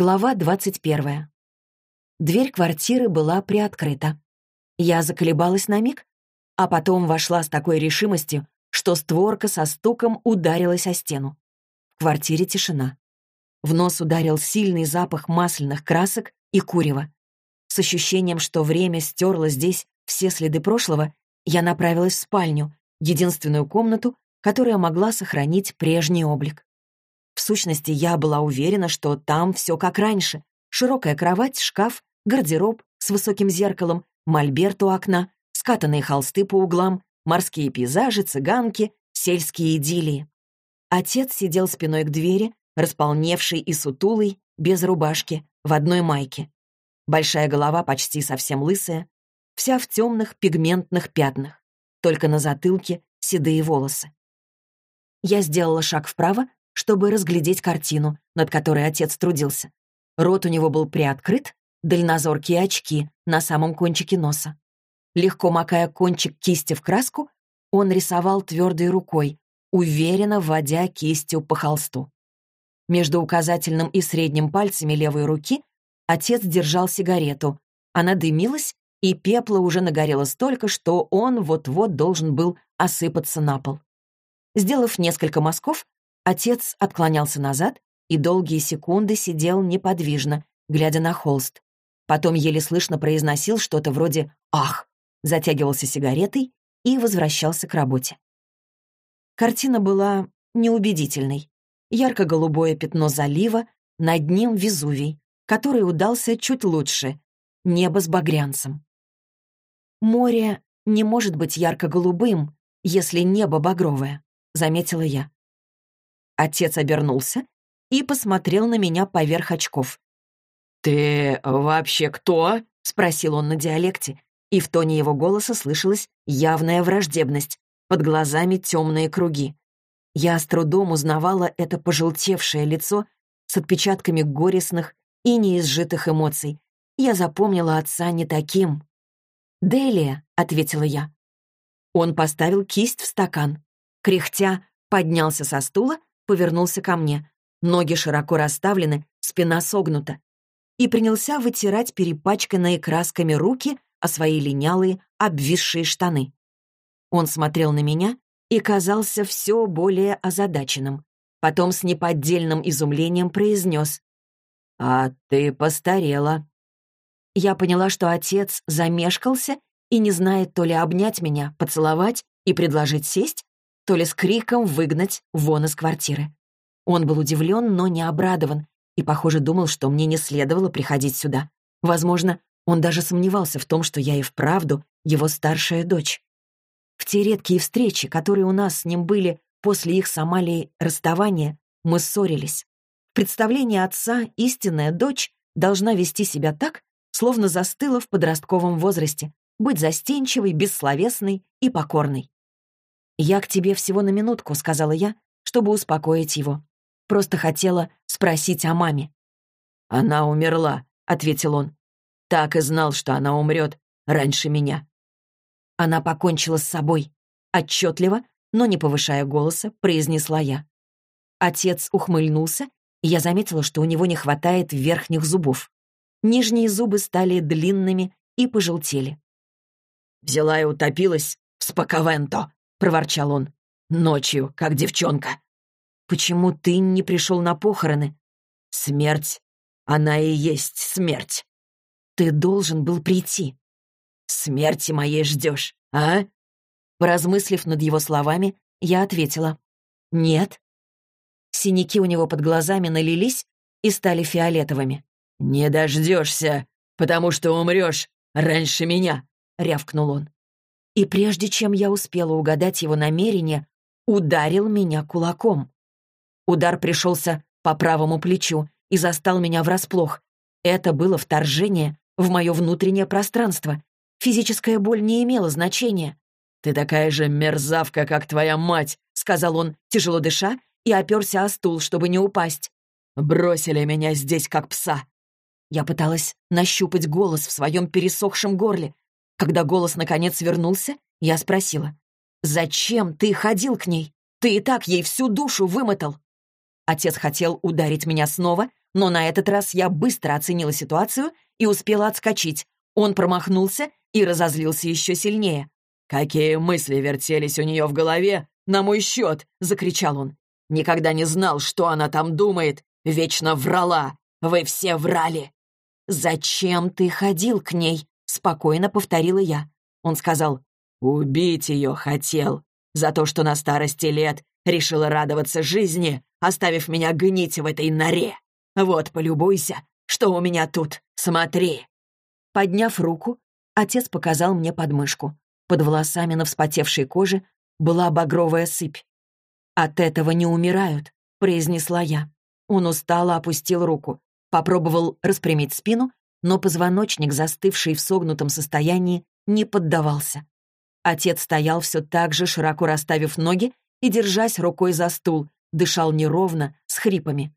Глава двадцать первая. Дверь квартиры была приоткрыта. Я заколебалась на миг, а потом вошла с такой решимостью, что створка со стуком ударилась о стену. В квартире тишина. В нос ударил сильный запах масляных красок и курева. С ощущением, что время стерло здесь все следы прошлого, я направилась в спальню, единственную комнату, которая могла сохранить прежний облик. В сущности, я была уверена, что там все как раньше. Широкая кровать, шкаф, гардероб с высоким зеркалом, мольберт у окна, скатанные холсты по углам, морские пейзажи, цыганки, сельские идиллии. Отец сидел спиной к двери, располневший и сутулый, без рубашки, в одной майке. Большая голова почти совсем лысая, вся в темных пигментных пятнах, только на затылке седые волосы. Я сделала шаг вправо, чтобы разглядеть картину, над которой отец трудился. Рот у него был приоткрыт, дальнозоркие очки на самом кончике носа. Легко макая кончик кисти в краску, он рисовал твердой рукой, уверенно вводя кистью по холсту. Между указательным и средним пальцами левой руки отец держал сигарету. Она дымилась, и пепла уже нагорело столько, что он вот-вот должен был осыпаться на пол. Сделав несколько мазков, отец отклонялся назад и долгие секунды сидел неподвижно, глядя на холст. Потом еле слышно произносил что-то вроде «Ах!», затягивался сигаретой и возвращался к работе. Картина была неубедительной. Ярко-голубое пятно залива, над ним Везувий, который удался чуть лучше, небо с багрянцем. Море не может быть ярко-голубым, если небо багровое. — заметила я. Отец обернулся и посмотрел на меня поверх очков. «Ты вообще кто?» — спросил он на диалекте, и в тоне его голоса слышалась явная враждебность, под глазами темные круги. Я с трудом узнавала это пожелтевшее лицо с отпечатками горестных и неизжитых эмоций. Я запомнила отца не таким. «Делия», — ответила я. Он поставил кисть в стакан. Кряхтя, поднялся со стула, повернулся ко мне. Ноги широко расставлены, спина согнута. И принялся вытирать перепачканные красками руки о свои линялые, обвисшие штаны. Он смотрел на меня и казался все более озадаченным. Потом с неподдельным изумлением произнес. «А ты постарела». Я поняла, что отец замешкался и не знает то ли обнять меня, поцеловать и предложить сесть, то ли с криком выгнать вон из квартиры. Он был удивлен, но не обрадован, и, похоже, думал, что мне не следовало приходить сюда. Возможно, он даже сомневался в том, что я и вправду его старшая дочь. В те редкие встречи, которые у нас с ним были после их с Амалией расставания, мы ссорились. В представлении отца истинная дочь должна вести себя так, словно застыла в подростковом возрасте, быть застенчивой, бессловесной и покорной. «Я к тебе всего на минутку», — сказала я, чтобы успокоить его. Просто хотела спросить о маме. «Она умерла», — ответил он. «Так и знал, что она умрет раньше меня». Она покончила с собой. Отчетливо, но не повышая голоса, произнесла я. Отец ухмыльнулся, и я заметила, что у него не хватает верхних зубов. Нижние зубы стали длинными и пожелтели. «Взяла и утопилась в спаковенто», проворчал он. «Ночью, как девчонка». «Почему ты не пришел на похороны?» «Смерть. Она и есть смерть». «Ты должен был прийти». «Смерти моей ждешь, а?» Поразмыслив над его словами, я ответила. «Нет». Синяки у него под глазами налились и стали фиолетовыми. «Не дождешься, потому что умрешь раньше меня», — рявкнул он и прежде чем я успела угадать его намерение, ударил меня кулаком. Удар пришелся по правому плечу и застал меня врасплох. Это было вторжение в мое внутреннее пространство. Физическая боль не имела значения. «Ты такая же мерзавка, как твоя мать», — сказал он, тяжело дыша, и оперся о стул, чтобы не упасть. «Бросили меня здесь, как пса». Я пыталась нащупать голос в своем пересохшем горле, когда голос наконец вернулся, я спросила. «Зачем ты ходил к ней? Ты и так ей всю душу вымотал». Отец хотел ударить меня снова, но на этот раз я быстро оценила ситуацию и успела отскочить. Он промахнулся и разозлился еще сильнее. «Какие мысли вертелись у нее в голове на мой счет!» — закричал он. «Никогда не знал, что она там думает. Вечно врала. Вы все врали!» «Зачем ты ходил к ней?» — спокойно повторила я. Он сказал, «Убить ее хотел. За то, что на старости лет решила радоваться жизни, оставив меня гнить в этой норе. Вот, полюбуйся, что у меня тут. Смотри!» Подняв руку, отец показал мне подмышку. Под волосами на вспотевшей коже была багровая сыпь. «От этого не умирают», — произнесла я. Он устало опустил руку, попробовал распрямить спину, но позвоночник, застывший в согнутом состоянии, не поддавался. Отец стоял все так же, широко расставив ноги и, держась рукой за стул, дышал неровно, с хрипами.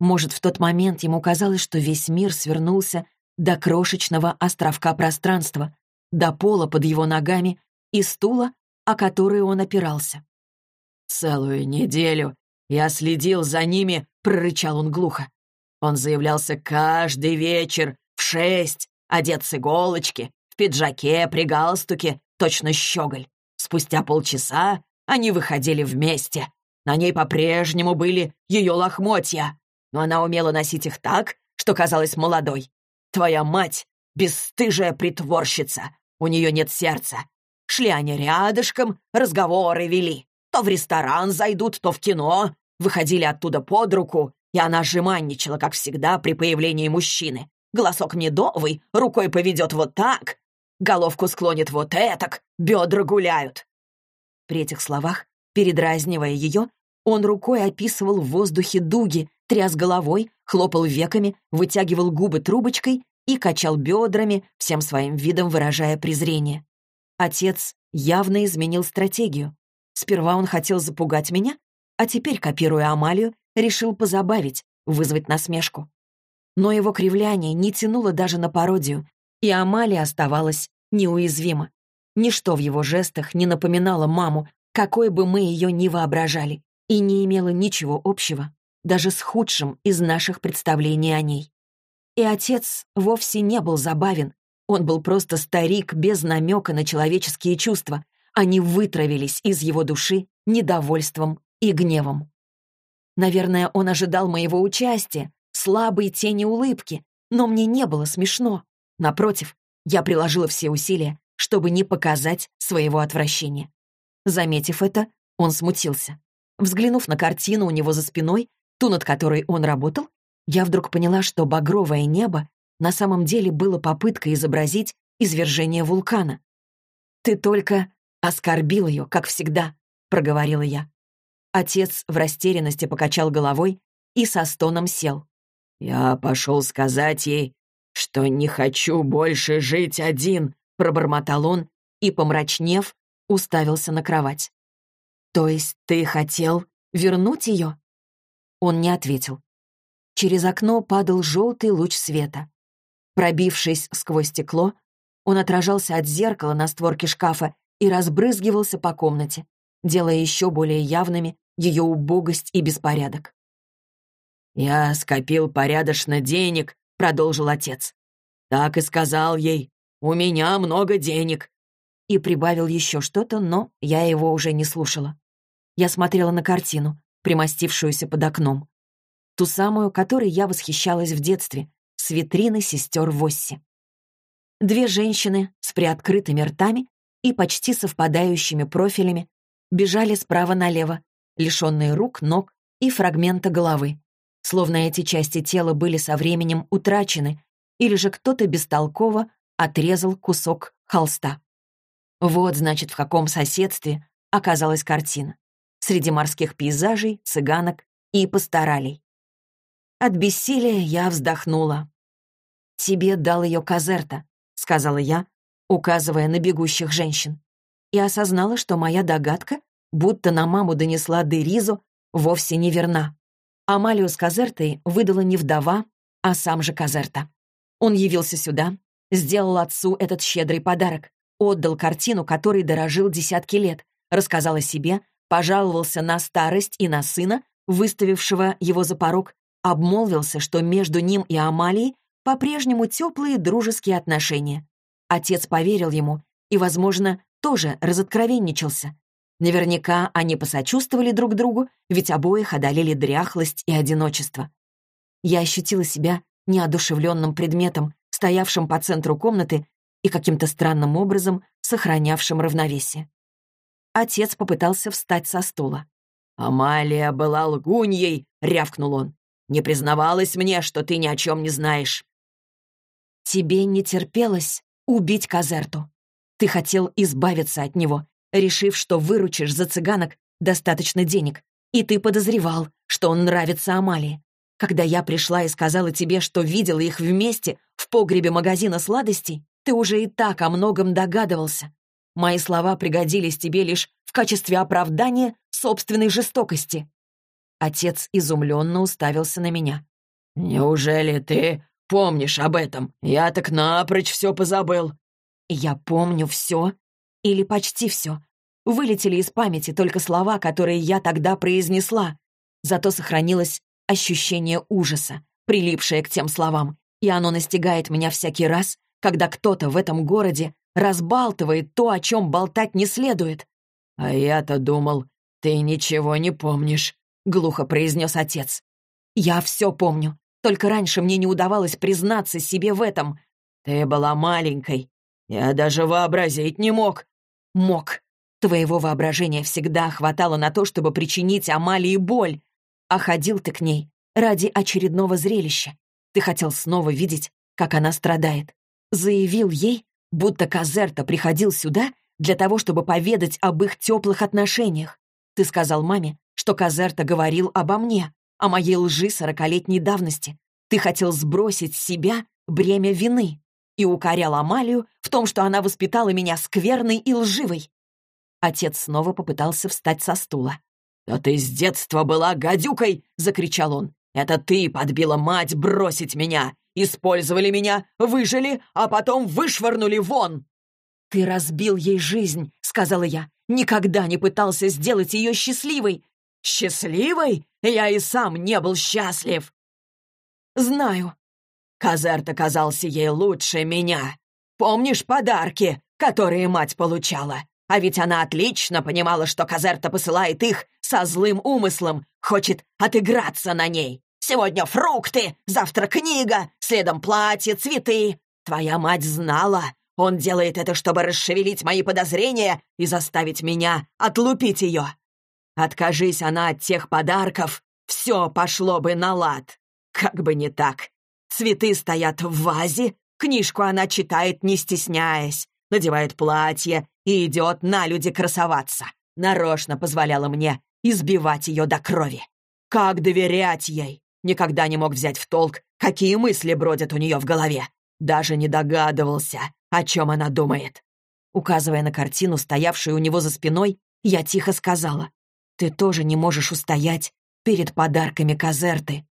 Может, в тот момент ему казалось, что весь мир свернулся до крошечного островка пространства, до пола под его ногами и стула, о который он опирался. «Целую неделю я следил за ними», — прорычал он глухо. Он заявлялся каждый вечер в шесть, одет с иголочки, в пиджаке, при галстуке, точно щеголь. Спустя полчаса они выходили вместе. На ней по-прежнему были ее лохмотья, но она умела носить их так, что казалась молодой. Твоя мать — бесстыжая притворщица, у нее нет сердца. Шли они рядышком, разговоры вели. То в ресторан зайдут, то в кино. Выходили оттуда под руку, и она жеманничала, как всегда, при появлении мужчины. Голосок медовый, рукой поведет вот так, головку склонит вот этак, бедра гуляют. При этих словах, передразнивая ее, он рукой описывал в воздухе дуги, тряс головой, хлопал веками, вытягивал губы трубочкой и качал бедрами, всем своим видом выражая презрение. Отец явно изменил стратегию. Сперва он хотел запугать меня, а теперь, копируя Амалию, решил позабавить, вызвать насмешку. Но его кривляние не тянуло даже на пародию, и Амалия оставалась неуязвима. Ничто в его жестах не напоминало маму, какой бы мы ее ни воображали, и не имело ничего общего даже с худшим из наших представлений о ней. И отец вовсе не был забавен, он был просто старик без намека на человеческие чувства. Они вытравились из его души недовольством и гневом. Наверное, он ожидал моего участия, слабой тени улыбки, но мне не было смешно. Напротив, я приложила все усилия, чтобы не показать своего отвращения. Заметив это, он смутился. Взглянув на картину у него за спиной, ту, над которой он работал, я вдруг поняла, что багровое небо на самом деле было попыткой изобразить извержение вулкана. «Ты только оскорбил ее, как всегда», — проговорила я. Отец в растерянности покачал головой и со стоном сел. «Я пошел сказать ей, что не хочу больше жить один», — пробормотал он и, помрачнев, уставился на кровать. «То есть ты хотел вернуть ее?» Он не ответил. Через окно падал желтый луч света. Пробившись сквозь стекло, он отражался от зеркала на створке шкафа и разбрызгивался по комнате, делая еще более явными ее убогость и беспорядок. «Я скопил порядочно денег», — продолжил отец. «Так и сказал ей. У меня много денег». И прибавил еще что-то, но я его уже не слушала. Я смотрела на картину, примостившуюся под окном. Ту самую, которой я восхищалась в детстве, с витрины сестер Восси. Две женщины с приоткрытыми ртами и почти совпадающими профилями бежали справа налево, лишенные рук, ног и фрагмента головы. Словно эти части тела были со временем утрачены, или же кто-то бестолково отрезал кусок холста. Вот, значит, в каком соседстве оказалась картина среди морских пейзажей, цыганок и пасторалей. От бессилия я вздохнула. «Тебе дал ее Казерта», — сказала я, указывая на бегущих женщин. И осознала, что моя догадка, будто на маму донесла Деризу, вовсе неверна. Амалию с Казертой выдала не вдова, а сам же Казерта. Он явился сюда, сделал отцу этот щедрый подарок, отдал картину, которой дорожил десятки лет, рассказал о себе, пожаловался на старость и на сына, выставившего его за порог, Обмолвился, что между ним и Амалией по-прежнему теплые дружеские отношения. Отец поверил ему и, возможно, тоже разоткровенничался. Наверняка они посочувствовали друг другу, ведь обоих одолели дряхлость и одиночество. Я ощутила себя неодушевленным предметом, стоявшим по центру комнаты и каким-то странным образом сохранявшим равновесие. Отец попытался встать со стула. «Амалия была лгуньей!» — рявкнул он. «Не признавалась мне, что ты ни о чем не знаешь». «Тебе не терпелось убить Казерту. Ты хотел избавиться от него, решив, что выручишь за цыганок достаточно денег, и ты подозревал, что он нравится Амалии. Когда я пришла и сказала тебе, что видела их вместе в погребе магазина сладостей, ты уже и так о многом догадывался. Мои слова пригодились тебе лишь в качестве оправдания собственной жестокости». Отец изумленно уставился на меня. «Неужели ты помнишь об этом? Я так напрочь все позабыл». «Я помню все или почти все. Вылетели из памяти только слова, которые я тогда произнесла. Зато сохранилось ощущение ужаса, прилипшее к тем словам, и оно настигает меня всякий раз, когда кто-то в этом городе разбалтывает то, о чем болтать не следует. «А я-то думал, ты ничего не помнишь», — глухо произнес отец. «Я все помню, только раньше мне не удавалось признаться себе в этом. Ты была маленькой. Я даже вообразить не мог, Мог. Твоего воображения всегда хватало на то, чтобы причинить Амалии боль. А ходил ты к ней ради очередного зрелища. Ты хотел снова видеть, как она страдает. Заявил ей, будто Казерта приходил сюда для того, чтобы поведать об их теплых отношениях. Ты сказал маме, что Казерта говорил обо мне, о моей лжи сорокалетней давности. Ты хотел сбросить с себя бремя вины и укорял Амалию в том, что она воспитала меня скверной и лживой. Отец снова попытался встать со стула. «Да ты с детства была гадюкой!» — закричал он. «Это ты подбила мать бросить меня! Использовали меня, выжили, а потом вышвырнули вон!» «Ты разбил ей жизнь», — сказала я. «Никогда не пытался сделать ее счастливой». «Счастливой? Я и сам не был счастлив!» «Знаю», Казерт оказался ей лучше меня. Помнишь подарки, которые мать получала? А ведь она отлично понимала, что Казерта посылает их со злым умыслом, хочет отыграться на ней. Сегодня фрукты, завтра книга, следом платье, цветы. Твоя мать знала. Он делает это, чтобы расшевелить мои подозрения и заставить меня отлупить ее. Откажись она от тех подарков, все пошло бы на лад. Как бы не так. Цветы стоят в вазе, книжку она читает, не стесняясь, надевает платье и идет на люди красоваться. Нарочно позволяла мне избивать ее до крови. Как доверять ей? Никогда не мог взять в толк, какие мысли бродят у нее в голове. Даже не догадывался, о чем она думает. Указывая на картину, стоявшую у него за спиной, я тихо сказала, «Ты тоже не можешь устоять перед подарками Казерты».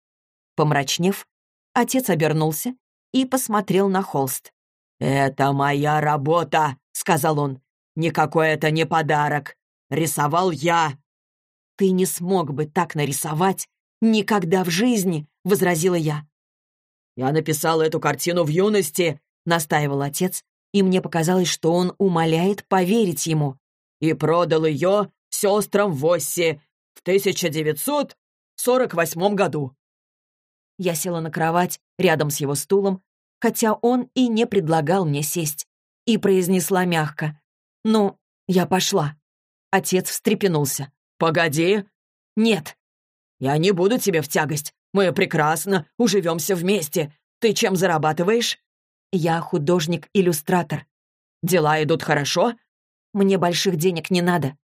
Помрачнев, Отец обернулся и посмотрел на холст. «Это моя работа», — сказал он. «Никакой это не подарок. Рисовал я». «Ты не смог бы так нарисовать никогда в жизни», — возразила я. «Я написал эту картину в юности», — настаивал отец, и мне показалось, что он умоляет поверить ему. «И продал ее сестрам Восси в 1948 году». Я села на кровать рядом с его стулом, хотя он и не предлагал мне сесть, и произнесла мягко. «Ну, я пошла». Отец встрепенулся. «Погоди». «Нет». «Я не буду тебе в тягость. Мы прекрасно уживемся вместе. Ты чем зарабатываешь?» «Я художник-иллюстратор». «Дела идут хорошо?» «Мне больших денег не надо».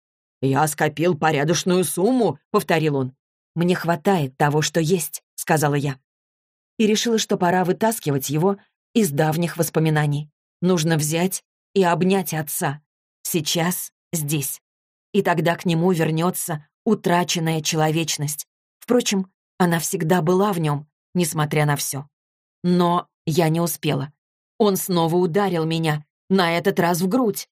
«Я скопил порядочную сумму», — повторил он. «Мне хватает того, что есть», — сказала я и решила, что пора вытаскивать его из давних воспоминаний. Нужно взять и обнять отца. Сейчас, здесь. И тогда к нему вернется утраченная человечность. Впрочем, она всегда была в нем, несмотря на все. Но я не успела. Он снова ударил меня, на этот раз в грудь.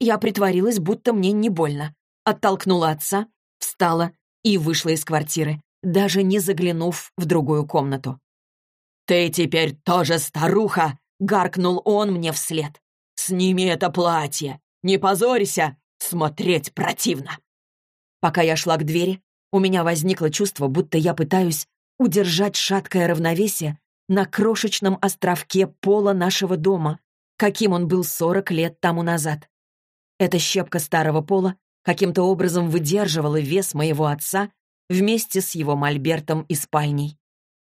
Я притворилась, будто мне не больно. Оттолкнула отца, встала и вышла из квартиры, даже не заглянув в другую комнату. «Ты теперь тоже старуха!» — гаркнул он мне вслед. «Сними это платье! Не позорься! Смотреть противно!» Пока я шла к двери, у меня возникло чувство, будто я пытаюсь удержать шаткое равновесие на крошечном островке пола нашего дома, каким он был 40 лет тому назад. Эта щепка старого пола каким-то образом выдерживала вес моего отца вместе с его мольбертом и спальней.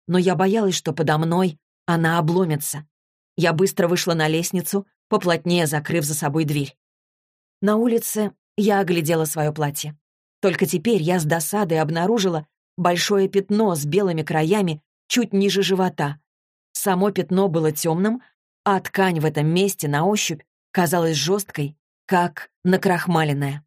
Но я боялась, что подо мной она обломится. Я быстро вышла на лестницу, поплотнее закрыв за собой дверь. На улице я оглядела свое платье. Только теперь я с досадой обнаружила большое пятно с белыми краями чуть ниже живота. Само пятно было темным, а ткань в этом месте на ощупь казалась жесткой, как накрахмаленная.